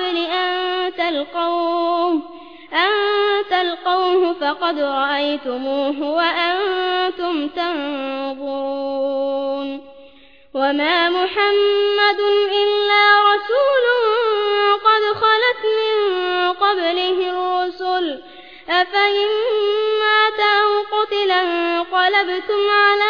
قبل أن تلقوه أن تلقوه فقد رأيتموه وأنتم تنظرون. وما محمد إلا رسول قد خلت من قبله الرسل. أفإن مات أو قتلا انقلبتم على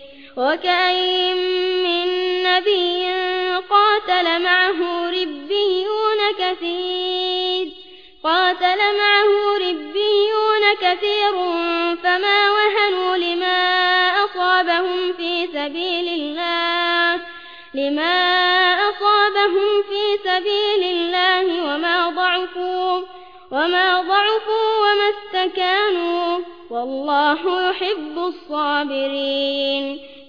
وكأين من نبي قاتل معه ربيون كثير قاتل معه ربيون كثير فما وهنوا لما أصابهم في سبيل الله لما أصابهم في سبيل الله وما ضعفوا وما ضعفوا وما استكانوا والله يحب الصابرين.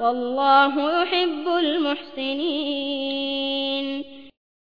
والله يحب المحسنين.